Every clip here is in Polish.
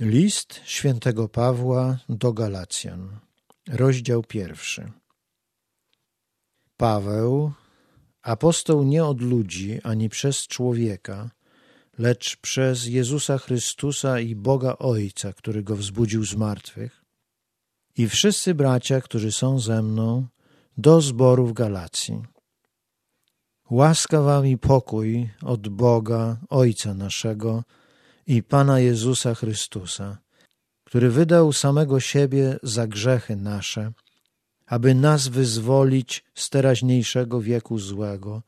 List świętego Pawła do Galacjan, rozdział pierwszy. Paweł, apostoł nie od ludzi ani przez człowieka, lecz przez Jezusa Chrystusa i Boga Ojca, który go wzbudził z martwych, i wszyscy bracia, którzy są ze mną, do zboru w Galacji. Łaska wam i pokój od Boga, Ojca naszego i Pana Jezusa Chrystusa, który wydał samego siebie za grzechy nasze, aby nas wyzwolić z teraźniejszego wieku złego,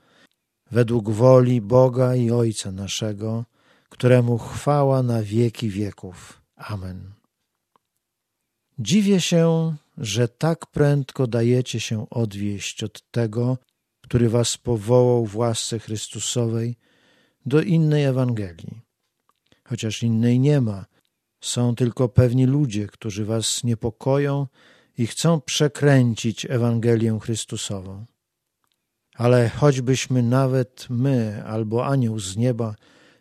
według woli Boga i Ojca naszego, któremu chwała na wieki wieków. Amen. Dziwię się, że tak prędko dajecie się odwieść od tego, który was powołał w łasce Chrystusowej do innej Ewangelii. Chociaż innej nie ma, są tylko pewni ludzie, którzy was niepokoją i chcą przekręcić Ewangelię Chrystusową. Ale choćbyśmy nawet my albo anioł z nieba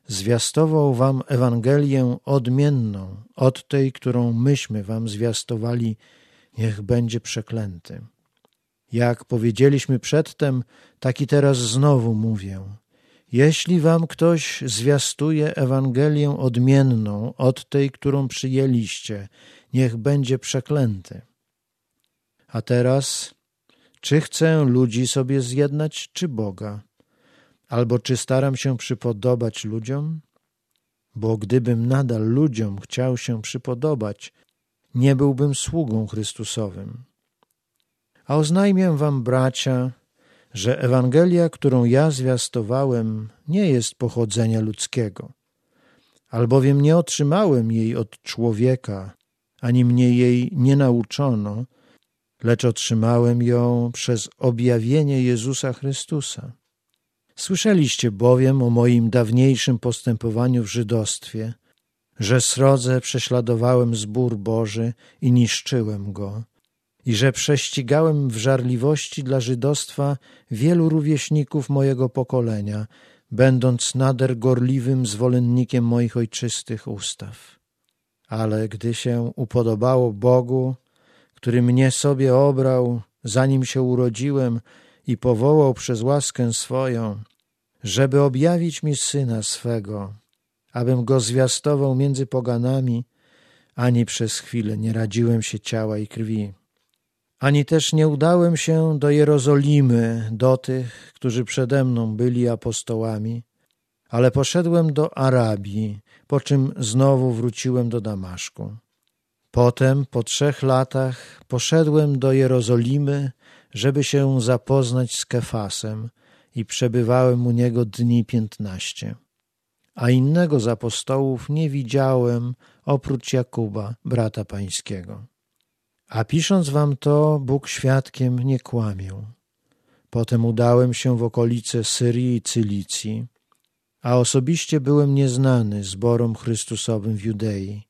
zwiastował wam Ewangelię odmienną od tej, którą myśmy wam zwiastowali, niech będzie przeklęty. Jak powiedzieliśmy przedtem, tak i teraz znowu mówię. Jeśli wam ktoś zwiastuje Ewangelię odmienną od tej, którą przyjęliście, niech będzie przeklęty. A teraz, czy chcę ludzi sobie zjednać, czy Boga? Albo czy staram się przypodobać ludziom? Bo gdybym nadal ludziom chciał się przypodobać, nie byłbym sługą Chrystusowym. A oznajmię wam, bracia, że Ewangelia, którą ja zwiastowałem, nie jest pochodzenia ludzkiego, albowiem nie otrzymałem jej od człowieka, ani mnie jej nie nauczono, lecz otrzymałem ją przez objawienie Jezusa Chrystusa. Słyszeliście bowiem o moim dawniejszym postępowaniu w żydostwie, że srodze prześladowałem zbór Boży i niszczyłem go, i że prześcigałem w żarliwości dla żydostwa wielu rówieśników mojego pokolenia, będąc nader gorliwym zwolennikiem moich ojczystych ustaw. Ale gdy się upodobało Bogu, który mnie sobie obrał, zanim się urodziłem i powołał przez łaskę swoją, żeby objawić mi Syna swego, abym go zwiastował między poganami, ani przez chwilę nie radziłem się ciała i krwi ani też nie udałem się do Jerozolimy, do tych, którzy przede mną byli apostołami, ale poszedłem do Arabii, po czym znowu wróciłem do Damaszku. Potem, po trzech latach, poszedłem do Jerozolimy, żeby się zapoznać z Kefasem i przebywałem u niego dni piętnaście. A innego z apostołów nie widziałem oprócz Jakuba, brata pańskiego. A pisząc wam to, Bóg świadkiem nie kłamił. Potem udałem się w okolice Syrii i Cylicji, a osobiście byłem nieznany zborom Chrystusowym w Judei,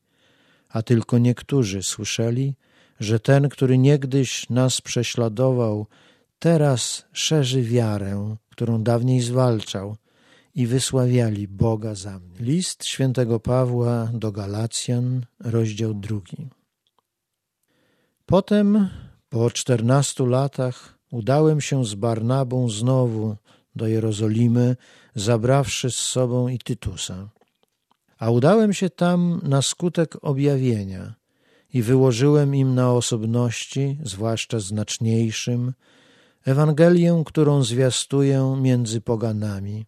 a tylko niektórzy słyszeli, że ten, który niegdyś nas prześladował, teraz szerzy wiarę, którą dawniej zwalczał i wysławiali Boga za mnie. List świętego Pawła do Galacjan, rozdział drugi. Potem, po czternastu latach, udałem się z Barnabą znowu do Jerozolimy, zabrawszy z sobą i Tytusa. A udałem się tam na skutek objawienia i wyłożyłem im na osobności, zwłaszcza znaczniejszym, Ewangelię, którą zwiastuję między poganami,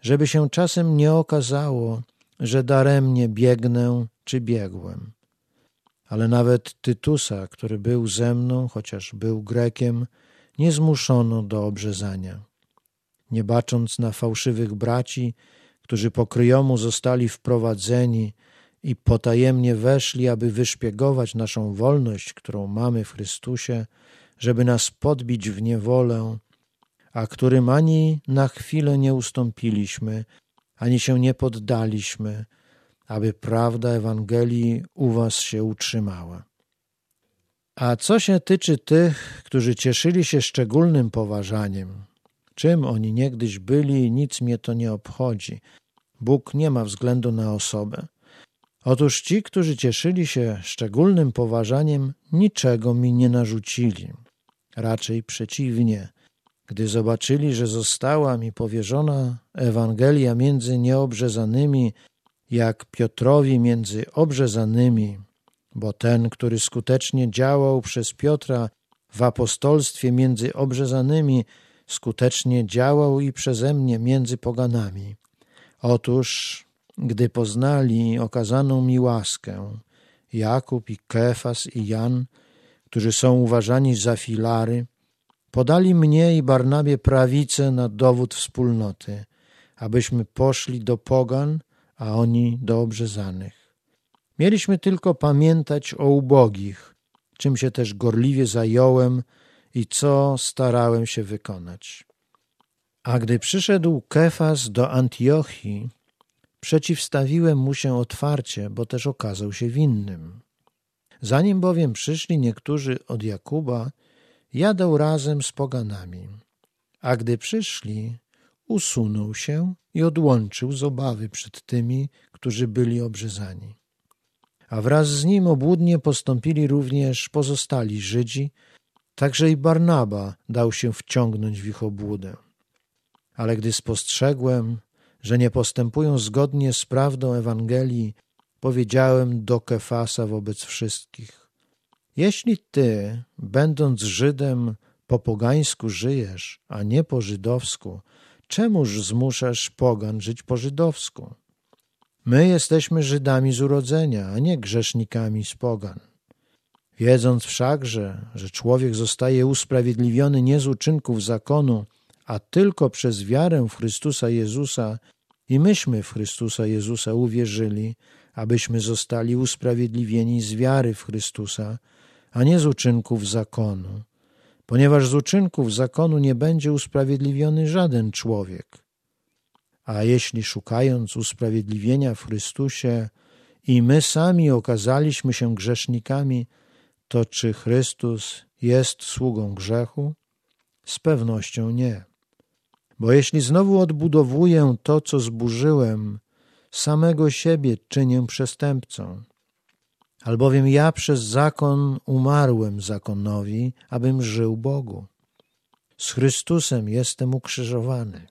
żeby się czasem nie okazało, że daremnie biegnę czy biegłem ale nawet Tytusa, który był ze mną, chociaż był Grekiem, nie zmuszono do obrzezania. Nie bacząc na fałszywych braci, którzy po kryjomu zostali wprowadzeni i potajemnie weszli, aby wyszpiegować naszą wolność, którą mamy w Chrystusie, żeby nas podbić w niewolę, a którym ani na chwilę nie ustąpiliśmy, ani się nie poddaliśmy, aby prawda Ewangelii u was się utrzymała. A co się tyczy tych, którzy cieszyli się szczególnym poważaniem, czym oni niegdyś byli, nic mnie to nie obchodzi. Bóg nie ma względu na osobę. Otóż ci, którzy cieszyli się szczególnym poważaniem, niczego mi nie narzucili. Raczej przeciwnie, gdy zobaczyli, że została mi powierzona Ewangelia między nieobrzezanymi, jak Piotrowi między obrzezanymi, bo ten, który skutecznie działał przez Piotra w apostolstwie między obrzezanymi, skutecznie działał i przeze mnie między poganami. Otóż, gdy poznali okazaną mi łaskę, Jakub i Kefas i Jan, którzy są uważani za filary, podali mnie i Barnabie prawicę na dowód wspólnoty, abyśmy poszli do pogan, a oni do obrzezanych. Mieliśmy tylko pamiętać o ubogich, czym się też gorliwie zająłem i co starałem się wykonać. A gdy przyszedł Kefas do Antiochii, przeciwstawiłem mu się otwarcie, bo też okazał się winnym. Zanim bowiem przyszli niektórzy od Jakuba, jadał razem z poganami. A gdy przyszli, usunął się i odłączył z obawy przed tymi, którzy byli obrzezani. A wraz z nim obłudnie postąpili również pozostali Żydzi, także i Barnaba dał się wciągnąć w ich obłudę. Ale gdy spostrzegłem, że nie postępują zgodnie z prawdą Ewangelii, powiedziałem do Kefasa wobec wszystkich: Jeśli ty, będąc Żydem, po pogańsku żyjesz, a nie po żydowsku, czemuż zmuszasz pogan żyć po żydowsku? My jesteśmy Żydami z urodzenia, a nie grzesznikami z pogan. Wiedząc wszakże, że człowiek zostaje usprawiedliwiony nie z uczynków zakonu, a tylko przez wiarę w Chrystusa Jezusa, i myśmy w Chrystusa Jezusa uwierzyli, abyśmy zostali usprawiedliwieni z wiary w Chrystusa, a nie z uczynków zakonu, ponieważ z uczynków zakonu nie będzie usprawiedliwiony żaden człowiek. A jeśli szukając usprawiedliwienia w Chrystusie i my sami okazaliśmy się grzesznikami, to czy Chrystus jest sługą grzechu? Z pewnością nie. Bo jeśli znowu odbudowuję to, co zburzyłem, samego siebie czynię przestępcą. Albowiem ja przez zakon umarłem zakonowi, abym żył Bogu. Z Chrystusem jestem ukrzyżowany.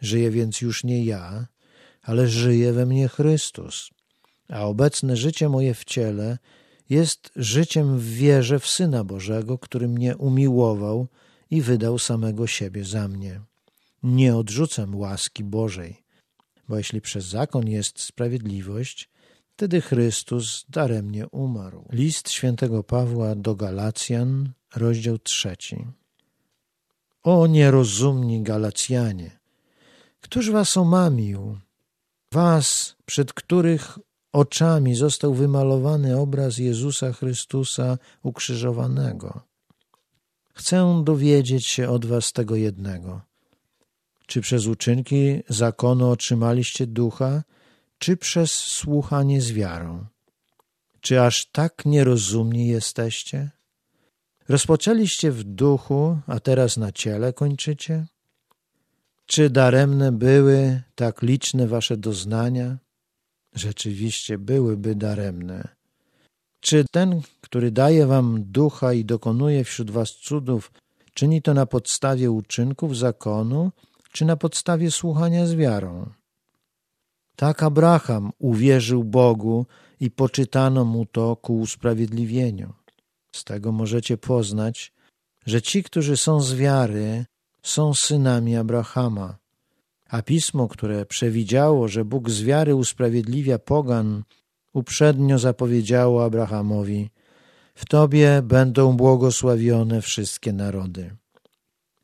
Żyję więc już nie ja, ale żyje we mnie Chrystus. A obecne życie moje w ciele jest życiem w wierze w Syna Bożego, który mnie umiłował i wydał samego siebie za mnie. Nie odrzucam łaski Bożej, bo jeśli przez zakon jest sprawiedliwość, wtedy Chrystus daremnie umarł. List świętego Pawła do Galacjan, rozdział trzeci. O nierozumni Galacjanie! Któż was omamił? Was, przed których oczami został wymalowany obraz Jezusa Chrystusa ukrzyżowanego. Chcę dowiedzieć się od was tego jednego. Czy przez uczynki zakonu otrzymaliście ducha, czy przez słuchanie z wiarą? Czy aż tak nierozumni jesteście? Rozpoczęliście w duchu, a teraz na ciele kończycie? Czy daremne były tak liczne wasze doznania? Rzeczywiście byłyby daremne. Czy ten, który daje wam ducha i dokonuje wśród was cudów, czyni to na podstawie uczynków zakonu, czy na podstawie słuchania z wiarą? Tak Abraham uwierzył Bogu i poczytano mu to ku usprawiedliwieniu. Z tego możecie poznać, że ci, którzy są z wiary, są synami Abrahama. A pismo, które przewidziało, że Bóg z wiary usprawiedliwia pogan, uprzednio zapowiedziało Abrahamowi: W tobie będą błogosławione wszystkie narody.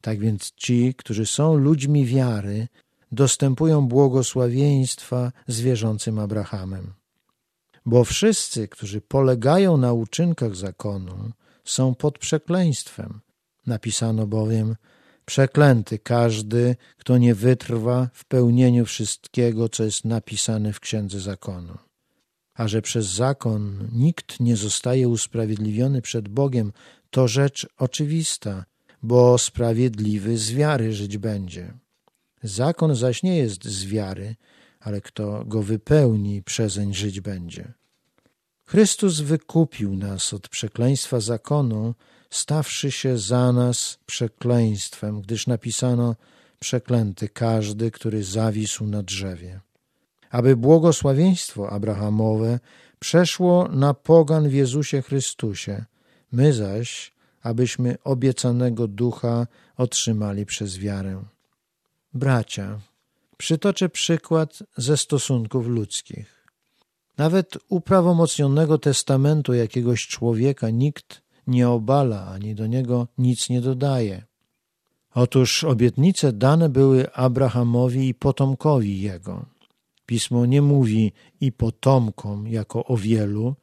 Tak więc ci, którzy są ludźmi wiary, dostępują błogosławieństwa z wierzącym Abrahamem. Bo wszyscy, którzy polegają na uczynkach zakonu, są pod przekleństwem. Napisano bowiem: Przeklęty każdy, kto nie wytrwa w pełnieniu wszystkiego, co jest napisane w Księdze Zakonu. A że przez zakon nikt nie zostaje usprawiedliwiony przed Bogiem, to rzecz oczywista, bo sprawiedliwy z wiary żyć będzie. Zakon zaś nie jest z wiary, ale kto go wypełni, przezeń żyć będzie. Chrystus wykupił nas od przekleństwa zakonu, stawszy się za nas przekleństwem, gdyż napisano przeklęty każdy, który zawisł na drzewie. Aby błogosławieństwo Abrahamowe przeszło na pogan w Jezusie Chrystusie, my zaś, abyśmy obiecanego ducha otrzymali przez wiarę. Bracia, przytoczę przykład ze stosunków ludzkich. Nawet uprawomocnionego testamentu jakiegoś człowieka nikt nie obala ani do niego nic nie dodaje. Otóż obietnice dane były Abrahamowi i potomkowi jego. Pismo nie mówi i potomkom jako o wielu,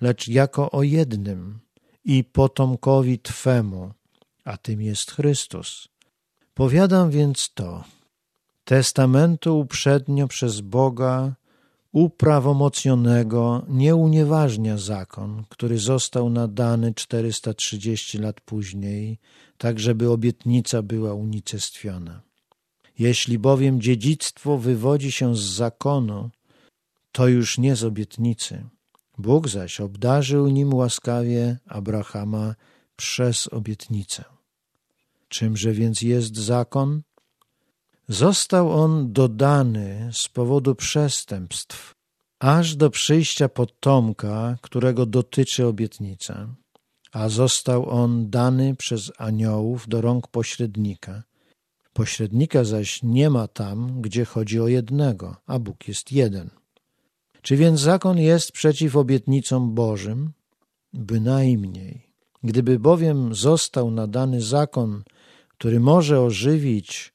lecz jako o jednym i potomkowi Twemu, a tym jest Chrystus. Powiadam więc to. Testamentu uprzednio przez Boga uprawomocnionego nie unieważnia zakon, który został nadany 430 lat później, tak żeby obietnica była unicestwiona. Jeśli bowiem dziedzictwo wywodzi się z zakonu, to już nie z obietnicy. Bóg zaś obdarzył nim łaskawie Abrahama przez obietnicę. Czymże więc jest zakon? Został on dodany z powodu przestępstw, aż do przyjścia potomka, którego dotyczy obietnica, a został on dany przez aniołów do rąk pośrednika. Pośrednika zaś nie ma tam, gdzie chodzi o jednego, a Bóg jest jeden. Czy więc zakon jest przeciw obietnicom Bożym? Bynajmniej. Gdyby bowiem został nadany zakon, który może ożywić,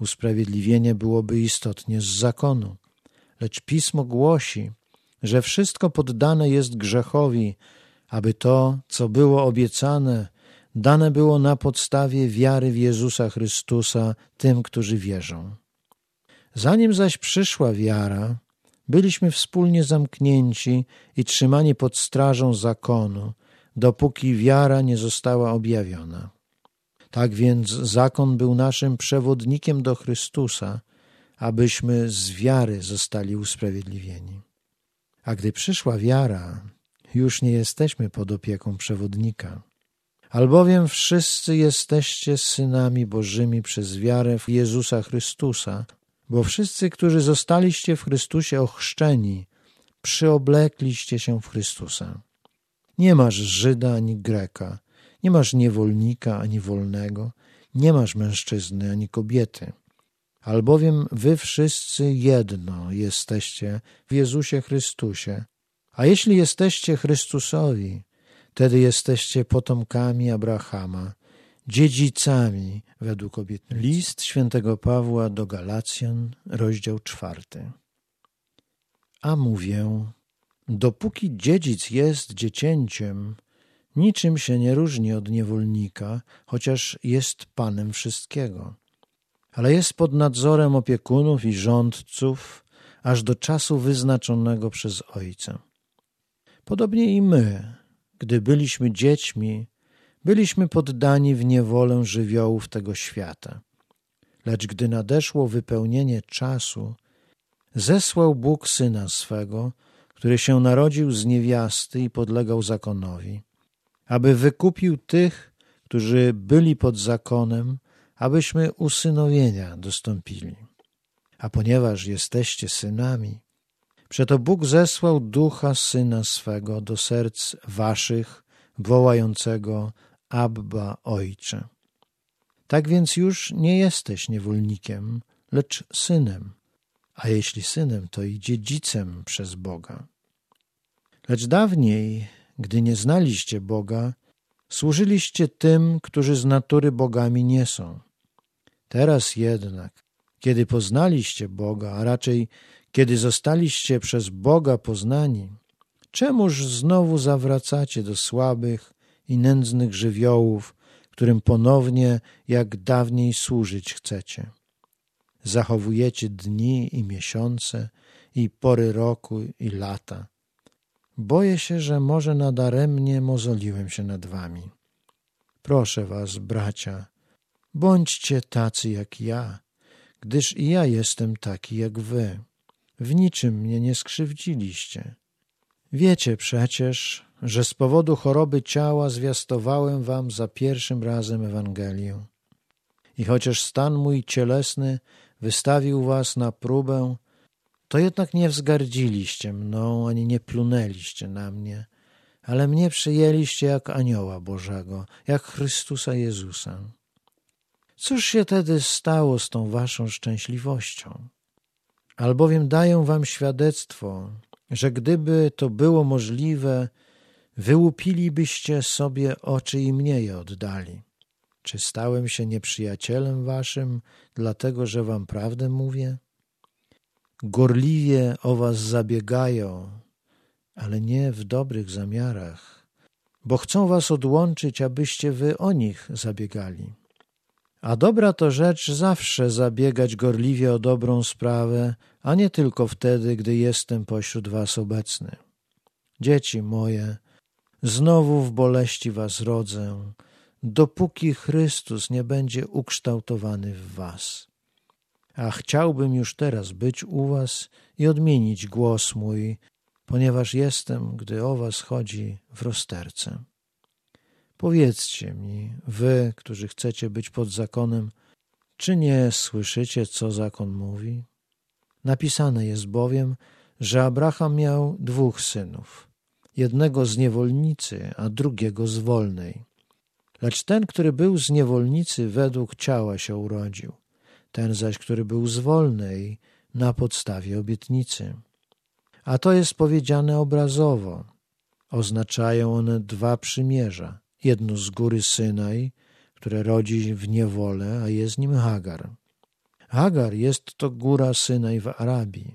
usprawiedliwienie byłoby istotnie z zakonu. Lecz pismo głosi, że wszystko poddane jest grzechowi, aby to, co było obiecane, dane było na podstawie wiary w Jezusa Chrystusa tym, którzy wierzą. Zanim zaś przyszła wiara, byliśmy wspólnie zamknięci i trzymani pod strażą zakonu, dopóki wiara nie została objawiona. Tak więc zakon był naszym przewodnikiem do Chrystusa, abyśmy z wiary zostali usprawiedliwieni. A gdy przyszła wiara, już nie jesteśmy pod opieką przewodnika. Albowiem wszyscy jesteście synami Bożymi przez wiarę w Jezusa Chrystusa, bo wszyscy, którzy zostaliście w Chrystusie ochrzczeni, przyoblekliście się w Chrystusa. Nie masz Żyda ani Greka, nie masz niewolnika ani wolnego, nie masz mężczyzny ani kobiety, albowiem wy wszyscy jedno jesteście w Jezusie Chrystusie. A jeśli jesteście Chrystusowi, wtedy jesteście potomkami Abrahama, dziedzicami według obietnicy. List świętego Pawła do Galacjan, rozdział czwarty. A mówię, dopóki dziedzic jest dziecięciem, niczym się nie różni od niewolnika, chociaż jest panem wszystkiego. Ale jest pod nadzorem opiekunów i rządców, aż do czasu wyznaczonego przez Ojca. Podobnie i my, gdy byliśmy dziećmi, byliśmy poddani w niewolę żywiołów tego świata. Lecz gdy nadeszło wypełnienie czasu, zesłał Bóg Syna swego, który się narodził z niewiasty i podlegał zakonowi, aby wykupił tych, którzy byli pod zakonem, abyśmy usynowienia dostąpili. A ponieważ jesteście synami, przeto Bóg zesłał ducha syna swego do serc waszych, wołającego Abba Ojcze. Tak więc już nie jesteś niewolnikiem, lecz synem, a jeśli synem, to i dziedzicem przez Boga. Lecz dawniej, gdy nie znaliście Boga, służyliście tym, którzy z natury bogami nie są. Teraz jednak, kiedy poznaliście Boga, a raczej kiedy zostaliście przez Boga poznani, czemuż znowu zawracacie do słabych i nędznych żywiołów, którym ponownie jak dawniej służyć chcecie? Zachowujecie dni i miesiące, i pory roku, i lata. Boję się, że może nadaremnie mozoliłem się nad wami. Proszę was, bracia, bądźcie tacy jak ja, gdyż i ja jestem taki jak wy. w niczym mnie nie skrzywdziliście. Wiecie przecież, że z powodu choroby ciała zwiastowałem wam za pierwszym razem Ewangelię. I chociaż stan mój cielesny wystawił was na próbę, to jednak nie wzgardziliście mną, ani nie plunęliście na mnie, ale mnie przyjęliście jak anioła Bożego, jak Chrystusa Jezusa. Cóż się tedy stało z tą waszą szczęśliwością? Albowiem daję wam świadectwo, że gdyby to było możliwe, wyłupilibyście sobie oczy i mnie je oddali. Czy stałem się nieprzyjacielem waszym, dlatego że wam prawdę mówię? Gorliwie o was zabiegają, ale nie w dobrych zamiarach, bo chcą was odłączyć, abyście wy o nich zabiegali. A dobra to rzecz zawsze zabiegać gorliwie o dobrą sprawę, a nie tylko wtedy, gdy jestem pośród was obecny. Dzieci moje, znowu w boleści was rodzę, dopóki Chrystus nie będzie ukształtowany w was. A chciałbym już teraz być u was i odmienić głos mój, ponieważ jestem, gdy o was chodzi, w rozterce. Powiedzcie mi, wy, którzy chcecie być pod zakonem, czy nie słyszycie, co zakon mówi? Napisane jest bowiem, że Abraham miał dwóch synów, jednego z niewolnicy, a drugiego z wolnej. Lecz ten, który był z niewolnicy, według ciała się urodził, ten zaś, który był z wolnej, na podstawie obietnicy. A to jest powiedziane obrazowo. Oznaczają one dwa przymierza. Jedno z góry Synaj, które rodzi w niewolę, a jest nim Hagar. Hagar jest to góra Synaj w Arabii.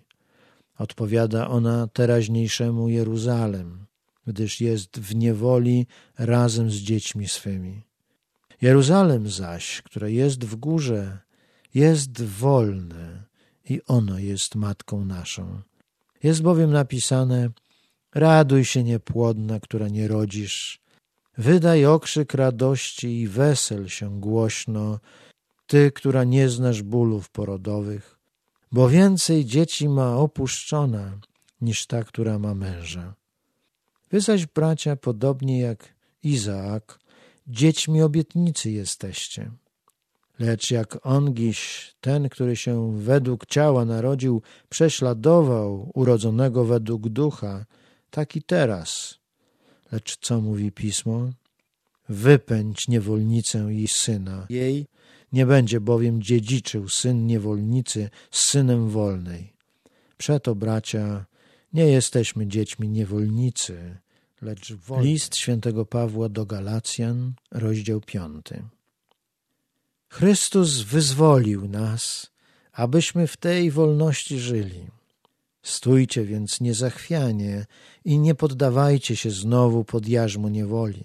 Odpowiada ona teraźniejszemu Jeruzalem, gdyż jest w niewoli razem z dziećmi swymi. Jeruzalem zaś, które jest w górze, jest wolne i ono jest matką naszą. Jest bowiem napisane: Raduj się, niepłodna, która nie rodzisz. Wydaj okrzyk radości i wesel się głośno, ty, która nie znasz bólów porodowych, bo więcej dzieci ma opuszczona niż ta, która ma męża. Wy zaś, bracia, podobnie jak Izaak, dziećmi obietnicy jesteście. Lecz jak ongiś, ten, który się według ciała narodził, prześladował urodzonego według ducha, tak i teraz. Lecz co mówi pismo? Wypędź niewolnicę i syna jej, nie będzie bowiem dziedziczył syn niewolnicy z synem wolnej. Przeto, bracia, nie jesteśmy dziećmi niewolnicy, lecz wolni. List świętego Pawła do Galacjan, rozdział piąty. Chrystus wyzwolił nas, abyśmy w tej wolności żyli. Stójcie więc niezachwianie i nie poddawajcie się znowu pod jarzmo niewoli.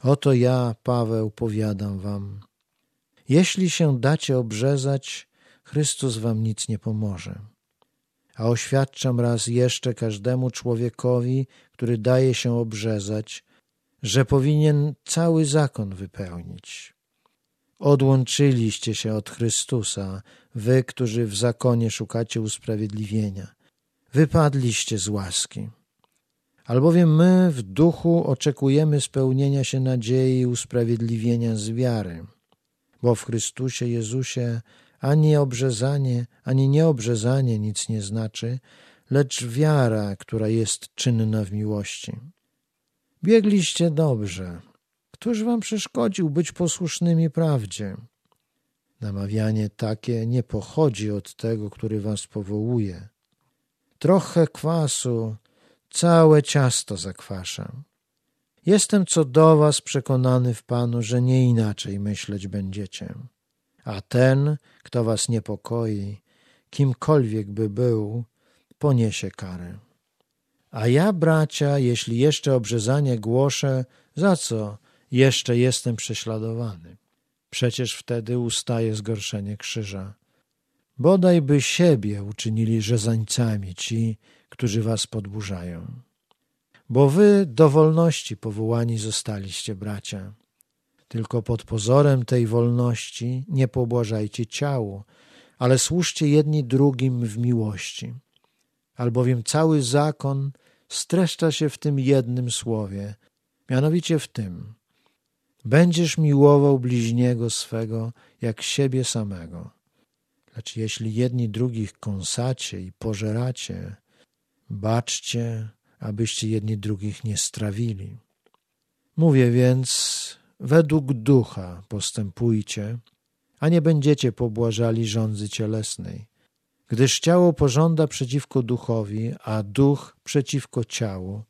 Oto ja, Paweł, powiadam wam. Jeśli się dacie obrzezać, Chrystus wam nic nie pomoże. A oświadczam raz jeszcze każdemu człowiekowi, który daje się obrzezać, że powinien cały zakon wypełnić. Odłączyliście się od Chrystusa, wy, którzy w zakonie szukacie usprawiedliwienia. Wypadliście z łaski. Albowiem my w duchu oczekujemy spełnienia się nadziei usprawiedliwienia z wiary. Bo w Chrystusie Jezusie ani obrzezanie, ani nieobrzezanie nic nie znaczy, lecz wiara, która jest czynna w miłości. Biegliście dobrze, Któż wam przeszkodził być posłusznymi prawdzie? Namawianie takie nie pochodzi od tego, który was powołuje. Trochę kwasu, całe ciasto zakwasza. Jestem co do was przekonany w Panu, że nie inaczej myśleć będziecie. A ten, kto was niepokoi, kimkolwiek by był, poniesie karę. A ja, bracia, jeśli jeszcze obrzezanie głoszę, za co jeszcze jestem prześladowany. Przecież wtedy ustaje zgorszenie krzyża. Bodaj by siebie uczynili rzezańcami ci, którzy was podburzają. Bo wy do wolności powołani zostaliście, bracia. Tylko pod pozorem tej wolności nie pobłażajcie ciału, ale służcie jedni drugim w miłości. Albowiem cały zakon streszcza się w tym jednym słowie, mianowicie w tym: Będziesz miłował bliźniego swego jak siebie samego. Lecz jeśli jedni drugich kąsacie i pożeracie, baczcie, abyście jedni drugich nie strawili. Mówię więc, według ducha postępujcie, a nie będziecie pobłażali rządzy cielesnej. Gdyż ciało pożąda przeciwko duchowi, a duch przeciwko ciału,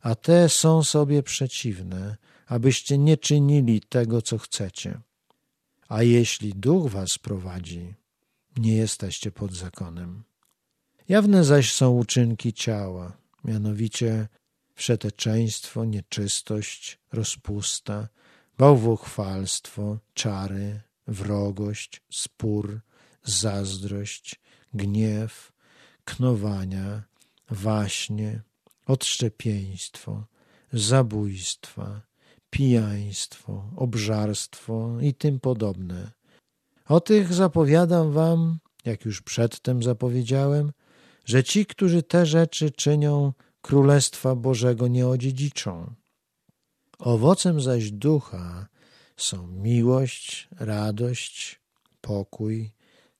a te są sobie przeciwne, abyście nie czynili tego, co chcecie. A jeśli duch was prowadzi, nie jesteście pod zakonem. Jawne zaś są uczynki ciała, mianowicie wszeteczeństwo, nieczystość, rozpusta, bałwochwalstwo, czary, wrogość, spór, zazdrość, gniew, knowania, waśnie, odszczepieństwo, zabójstwa, pijaństwo, obżarstwo i tym podobne. O tych zapowiadam wam, jak już przedtem zapowiedziałem, że ci, którzy te rzeczy czynią, Królestwa Bożego nie odziedziczą. Owocem zaś ducha są miłość, radość, pokój,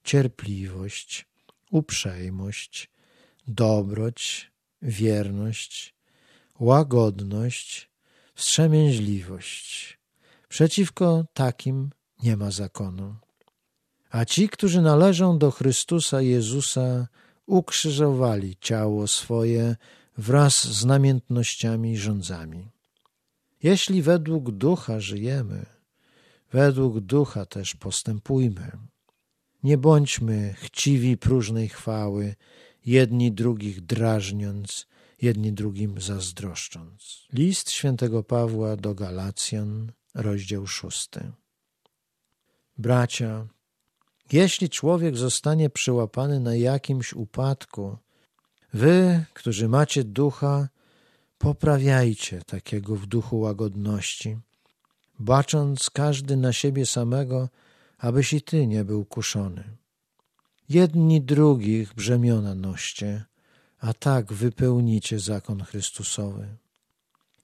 cierpliwość, uprzejmość, dobroć, wierność, łagodność, wstrzemięźliwość. Przeciwko takim nie ma zakonu. A ci, którzy należą do Chrystusa Jezusa, ukrzyżowali ciało swoje wraz z namiętnościami i rządzami. Jeśli według ducha żyjemy, według ducha też postępujmy. Nie bądźmy chciwi próżnej chwały, jedni drugich drażniąc, jedni drugim zazdroszcząc. List świętego Pawła do Galacjan, rozdział szósty. Bracia, jeśli człowiek zostanie przyłapany na jakimś upadku, wy, którzy macie ducha, poprawiajcie takiego w duchu łagodności, bacząc każdy na siebie samego, abyś i ty nie był kuszony. Jedni drugich brzemiona noście, a tak wypełnicie zakon Chrystusowy.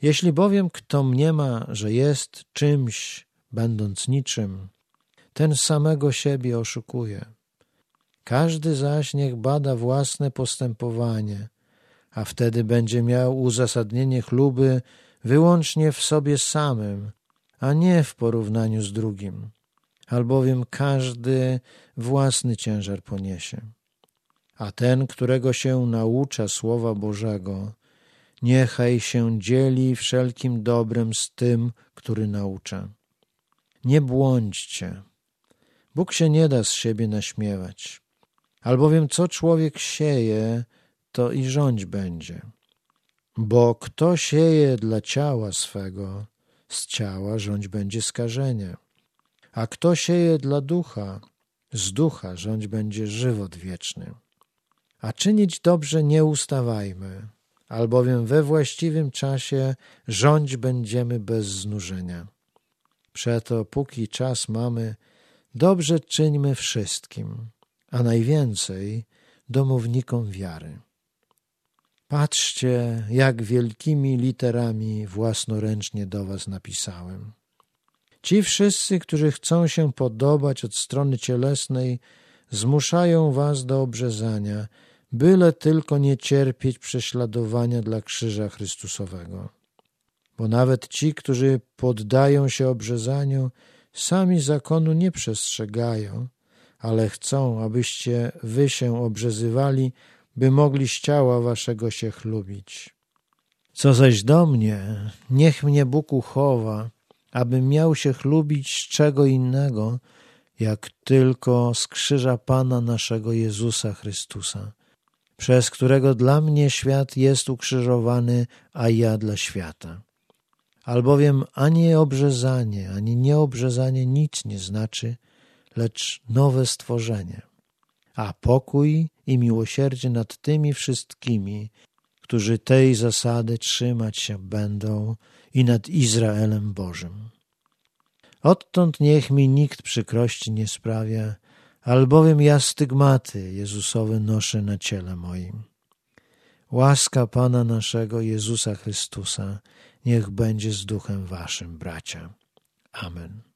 Jeśli bowiem kto mniema, że jest czymś, będąc niczym, ten samego siebie oszukuje. Każdy zaś niech bada własne postępowanie, a wtedy będzie miał uzasadnienie chluby wyłącznie w sobie samym, a nie w porównaniu z drugim, albowiem każdy własny ciężar poniesie. A ten, którego się naucza Słowa Bożego, niechaj się dzieli wszelkim dobrem z tym, który naucza. Nie błądźcie. Bóg się nie da z siebie naśmiewać, albowiem co człowiek sieje, to i rządź będzie. Bo kto sieje dla ciała swego, z ciała rządź będzie skażenie. A kto sieje dla ducha, z ducha rządź będzie żywot wieczny. A czynić dobrze nie ustawajmy, albowiem we właściwym czasie rządź będziemy bez znużenia. Przeto póki czas mamy, dobrze czyńmy wszystkim, a najwięcej domownikom wiary. Patrzcie, jak wielkimi literami własnoręcznie do was napisałem. Ci wszyscy, którzy chcą się podobać od strony cielesnej, zmuszają was do obrzezania, byle tylko nie cierpieć prześladowania dla krzyża Chrystusowego. Bo nawet ci, którzy poddają się obrzezaniu, sami zakonu nie przestrzegają, ale chcą, abyście wy się obrzezywali, by mogli z ciała waszego się chlubić. Co zaś do mnie, niech mnie Bóg uchowa, abym miał się chlubić z czego innego, jak tylko z krzyża Pana naszego Jezusa Chrystusa, przez którego dla mnie świat jest ukrzyżowany, a ja dla świata. Albowiem ani obrzezanie, ani nieobrzezanie nic nie znaczy, lecz nowe stworzenie – a pokój i miłosierdzie nad tymi wszystkimi, którzy tej zasady trzymać się będą i nad Izraelem Bożym. Odtąd niech mi nikt przykrości nie sprawia, albowiem ja stygmaty Jezusowe noszę na ciele moim. Łaska Pana naszego Jezusa Chrystusa niech będzie z duchem waszym, bracia. Amen.